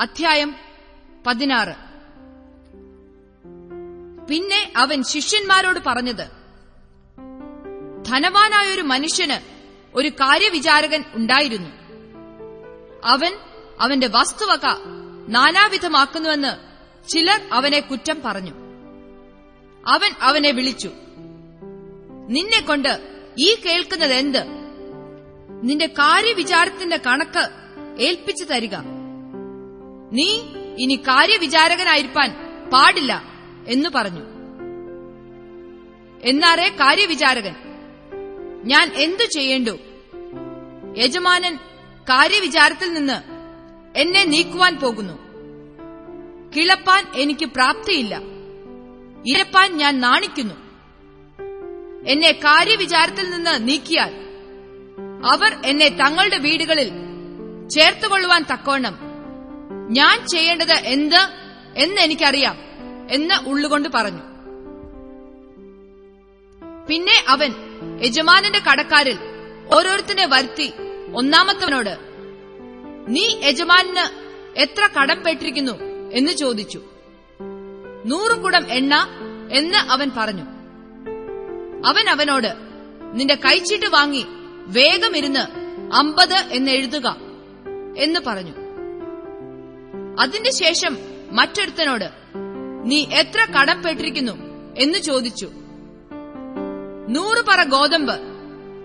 അധ്യായം പതിനാറ്. പിന്നെ അവൻ ശിഷ്യന്മാരോട് പറഞ്ഞത് ധനവാനായൊരു മനുഷ്യന് ഒരു കാര്യവിചാരകൻ ഉണ്ടായിരുന്നു. അവൻ അവന്റെ വസ്തുവക നാനാവിധമാക്കുന്നുവെന്ന് ചിലർ അവനെ കുറ്റം പറഞ്ഞു. അവൻ അവനെ വിളിച്ചു നിന്നെ കൊണ്ട് ഈ കേൾക്കുന്നത് എന്ത് നിന്റെ കാര്യവിചാരത്തിന്റെ കണക്ക് ഏൽപ്പിച്ചു തരിക. നീ ഇനി കാര്യവിചാരകനായിരിക്കാൻ പാടില്ല എന്ന് പറഞ്ഞു. എന്നാറേ കാര്യവിചാരകൻ ഞാൻ എന്തു ചെയ്യേണ്ടു? യജമാനൻ കാര്യവിചാരത്തിൽ നിന്ന് എന്നെ നീക്കുവാൻ പോകുന്നു. കിളപ്പാൻ എനിക്ക് പ്രാപ്തിയില്ല. ഇരപ്പാൻ ഞാൻ നാണിക്കുന്നു. എന്നെ കാര്യവിചാരത്തിൽ നിന്ന് നീക്കിയാൽ അവർ എന്നെ തങ്ങളുടെ വീടുകളിൽ ചേർത്തുകൊള്ളുവാൻ തക്കവണ്ണം ഞാൻ ചെയ്യേണ്ടത് എന്ത് എന്ന് എനിക്കറിയാം എന്ന് ഉള്ളുകൊണ്ട് പറഞ്ഞു. പിന്നെ അവൻ യജമാനന്റെ കടക്കാരിൽ ഓരോരുത്തരെ വരുത്തി ഒന്നാമത്തവനോട് നീ യജമാനന് എത്ര കടം പെട്ടിരിക്കുന്നു എന്ന് ചോദിച്ചു. നൂറ് കുടം എണ്ണ എന്ന് അവൻ പറഞ്ഞു. അവൻ അവനോട് നിന്റെ കൈച്ചീട്ട് വാങ്ങി വേഗമിരുന്ന് അമ്പത് എന്ന് എഴുതുക എന്ന് പറഞ്ഞു. അതിന്റെ ശേഷം മറ്റൊരുത്തനോട് നീ എത്ര കടപ്പെട്ടിരിക്കുന്നു എന്ന് ചോദിച്ചു. നൂറ് പറ ഗോതമ്പ്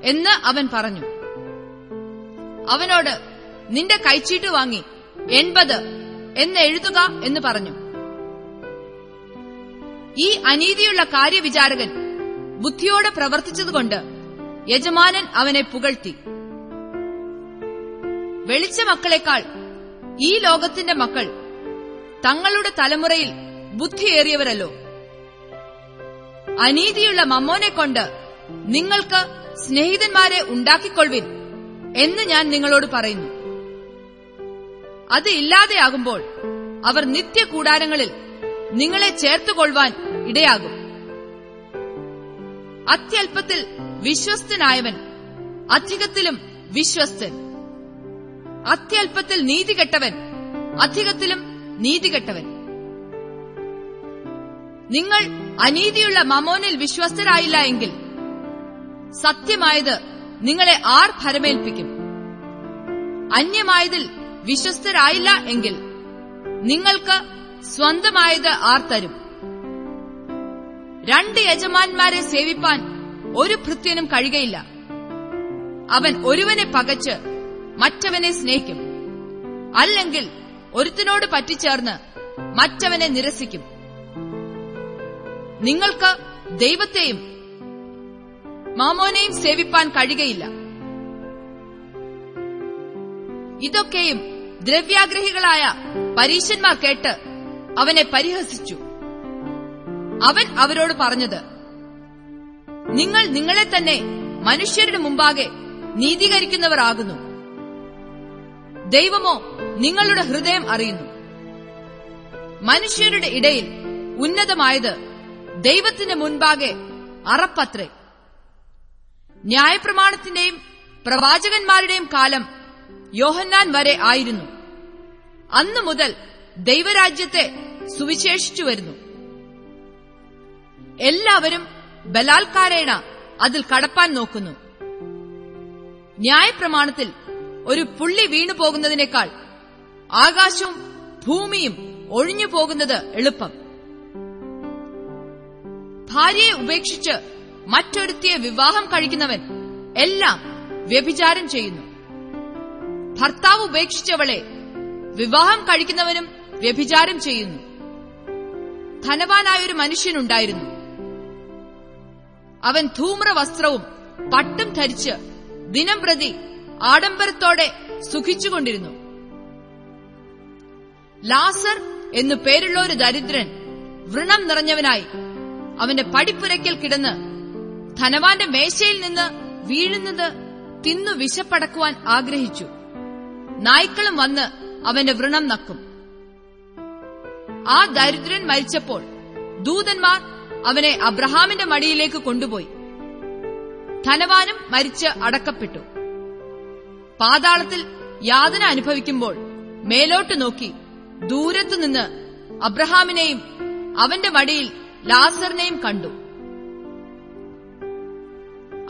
എന്ന് അവൻ പറഞ്ഞു. അവനോട് നിന്റെ കൈച്ചീട്ട് വാങ്ങി എൺപത് എന്ന് എഴുതുക എന്ന് പറഞ്ഞു. ഈ അനീതിയുള്ള കാര്യവിചാരകൻ ബുദ്ധിയോടെ പ്രവർത്തിച്ചതുകൊണ്ട് യജമാനൻ അവനെ പുകഴ്ത്തി. വെളിച്ച മക്കളെക്കാൾ ഈ ലോകത്തിന്റെ മക്കൾ തങ്ങളുടെ തലമുറയിൽ ബുദ്ധിയേറിയവരല്ലോ. അനീതിയുള്ള മമ്മോനെ കൊണ്ട് നിങ്ങൾക്ക് സ്നേഹിതന്മാരെ ഉണ്ടാക്കിക്കൊള്ളുവിൻ എന്ന് ഞാൻ നിങ്ങളോട് പറയുന്നു. അത് ഇല്ലാതെയാകുമ്പോൾ അവർ നിത്യകൂടാരങ്ങളിൽ നിങ്ങളെ ചേർത്തുകൊള്ളുവാൻ ഇടയാകും. അത്യല്പത്തിൽ വിശ്വസ്തനായവൻ അധികത്തിലും വിശ്വസ്തൻ. അത്യല്പത്തിൽ നീതികെട്ടവൻ അധികത്തിലും നീതികെട്ടവൻ നിങ്ങൾ അനീതിയുള്ള മമോനിൽ വിശ്വസ്തരായില്ല എങ്കിൽ സത്യമായത് നിങ്ങളെ ആർ ഭരമേൽപ്പിക്കും. അന്യമായതിൽ വിശ്വസ്തരായില്ല എങ്കിൽ നിങ്ങൾക്ക് സ്വന്തമായത് ആർ തരും. രണ്ട് യജമാന്മാരെ സേവിപ്പാൻ ഒരു ഭൃത്യനും കഴിയയില്ല അവൻ ഒരുവനെ പകച്ച് മറ്റവനെ സ്നേഹിക്കും. അല്ലെങ്കിൽ ഒരുത്തിനോട് പറ്റിച്ചേർന്ന് മറ്റവനെ നിരസിക്കും. നിങ്ങൾക്ക് ദൈവത്തെയും മാമോനെയും സേവിപ്പാൻ കഴിയുകയില്ല. ഇതൊക്കെയും ദ്രവ്യാഗ്രഹികളായ പരീശന്മാർ കേട്ട് അവനെ പരിഹസിച്ചു. അവൻ അവരോട് പറഞ്ഞത് നിങ്ങൾ നിങ്ങളെ തന്നെ മനുഷ്യരുടെ മുമ്പാകെ നീതീകരിക്കുന്നവരാകുന്നു. ദൈവമോ നിങ്ങളുടെ ഹൃദയം അറിയുന്നു. മനുഷ്യരുടെ ഇടയിൽ ഉന്നതമായത് ദൈവത്തിന്റെ മുൻപാകെ അറപ്പത്രേ. ന്യായപ്രമാണത്തിന്റെയും പ്രവാചകന്മാരുടെയും കാലം യോഹന്നാൻ വരെ ആയിരുന്നു. അന്നു മുതൽ ദൈവരാജ്യത്തെ സുവിശേഷിച്ചു വരുന്നു. എല്ലാവരും ബലാൽക്കാരേണ അതിൽ കടപ്പാൻ നോക്കുന്നു. ന്യായപ്രമാണത്തിൽ ഒരു പുള്ളി വീണു പോകുന്നതിനേക്കാൾ ആകാശവും ഭൂമിയും ഒഴിഞ്ഞു പോകുന്നത് എളുപ്പം. ഭാര്യയെ ഉപേക്ഷിച്ച് മറ്റൊരുത്തിയെ വിവാഹം കഴിക്കുന്നവൻ എല്ലാം വ്യഭിചാരം ചെയ്യുന്നു. ഭർത്താവ് ഉപേക്ഷിച്ചവളെ വിവാഹം കഴിക്കുന്നവനും വ്യഭിചാരം ചെയ്യുന്നു. ധനവാനായൊരു മനുഷ്യനുണ്ടായിരുന്നു. അവൻ ധൂമ്ര വസ്ത്രവും പട്ടും ധരിച്ച് ദിനം പ്രതി ആഡംബരത്തോടെ സുഖിച്ചുകൊണ്ടിരുന്നു. ലാസർ എന്നു പേരുള്ള ഒരു ദരിദ്രൻ വ്രണം നിറഞ്ഞവനായി അവന്റെ പടിപ്പുരയ്ക്കൽ കിടന്ന് ധനവാന്റെ മേശയിൽ നിന്ന് വീഴുന്നത് തിന്നു വിശപ്പടക്കുവാൻ ആഗ്രഹിച്ചു. നായ്ക്കളും വന്ന് അവന്റെ വ്രണം നക്കും. ആ ദരിദ്രൻ മരിച്ചപ്പോൾ ദൂതന്മാർ അവനെ അബ്രഹാമിന്റെ മടിയിലേക്ക് കൊണ്ടുപോയി. ധനവാനും മരിച്ച് അടക്കപ്പെട്ടു. പാതാളത്തിൽ യാതന അനുഭവിക്കുമ്പോൾ മേലോട്ട് നോക്കി ദൂരത്തുനിന്ന് അബ്രഹാമിനെയും അവന്റെ മടിയിൽ ലാസറിനെയും കണ്ടു.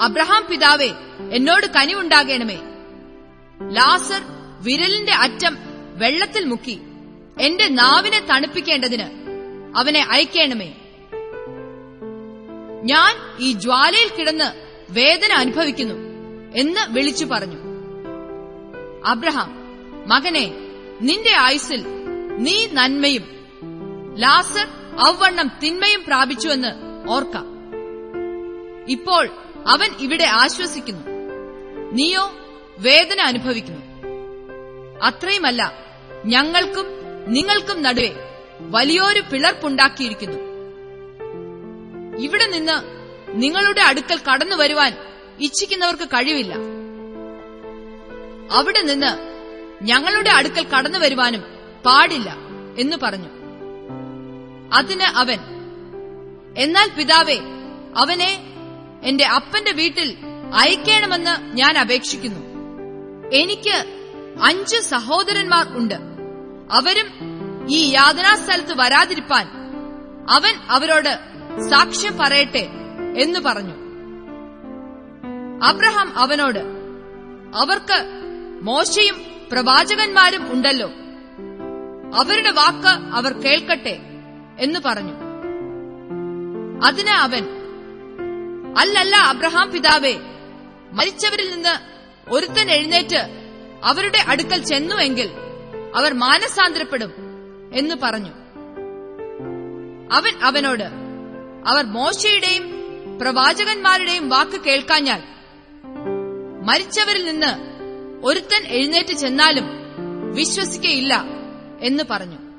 അബ്രഹാം പിതാവെ എന്നോട് കനിവുണ്ടാകണമേ. ലാസർ വിരലിന്റെ അറ്റം വെള്ളത്തിൽ മുക്കി എന്റെ നാവിനെ തണുപ്പിക്കേണ്ടതിന് അവനെ അയക്കണമേ. ഞാൻ ഈ ജ്വാലയിൽ കിടന്ന് വേദന അനുഭവിക്കുന്നു എന്ന് വിളിച്ചു പറഞ്ഞു. അബ്രഹാം മകനെ നിന്റെ ആയുസിൽ നീ നന്മയും ലാസർ ഔവണ്ണം തിന്മയും പ്രാപിച്ചുവെന്ന് ഓർക്കാം. ഇപ്പോൾ അവൻ ഇവിടെ ആശ്വസിക്കുന്നു. നീയോ വേദന അനുഭവിക്കുന്നു. അത്രയുമല്ല ഞങ്ങൾക്കും നിങ്ങൾക്കും നടുവെ വലിയൊരു പിളർപ്പുണ്ടാക്കിയിരിക്കുന്നു. ഇവിടെ നിന്ന് നിങ്ങളുടെ അടുക്കൽ കടന്നു വരുവാൻ ഇച്ഛിക്കുന്നവർക്ക് കഴിവില്ല. അവിടെ നിന്ന് ഞങ്ങളുടെ അടുക്കൽ കടന്നു വരുവാനും പാടില്ല എന്ന് പറഞ്ഞു. അതിന് അവൻ എന്നാൽ പിതാവേ അവനെ എന്റെ അപ്പന്റെ വീട്ടിൽ അയക്കണമെന്ന് ഞാൻ അപേക്ഷിക്കുന്നു. എനിക്ക് അഞ്ച് സഹോദരന്മാർ ഉണ്ട്. അവരും ഈ യാതനാസ്ഥലത്ത് വരാതിരിപ്പാൻ അവൻ അവരോട് സാക്ഷ്യം പറയട്ടെ എന്ന് പറഞ്ഞു. അബ്രഹാം അവനോട് അവർക്ക് മോശയും പ്രവാചകന്മാരും ഉണ്ടല്ലോ. അവരുടെ വാക്ക് അവർ കേൾക്കട്ടെ എന്ന് പറഞ്ഞു. അതിന് അവൻ അല്ലല്ല അബ്രഹാം പിതാവേ മരിച്ചവരിൽ നിന്ന് ഒരുത്തൻ എഴുന്നേറ്റ് അവരുടെ അടുക്കൽ ചെന്നുവെങ്കിൽ അവർ മാനസാന്തരപ്പെടും എന്ന് പറഞ്ഞു. അവൻ അവനോട് അവർ മോശയുടെയും പ്രവാചകന്മാരുടെയും വാക്ക് കേൾക്കാഞ്ഞാൽ മരിച്ചവരിൽ നിന്ന് ഒരുത്തൻ എഴുന്നേറ്റ് ചെന്നാലും വിശ്വസിക്കയില്ല എന്ന് പറഞ്ഞു.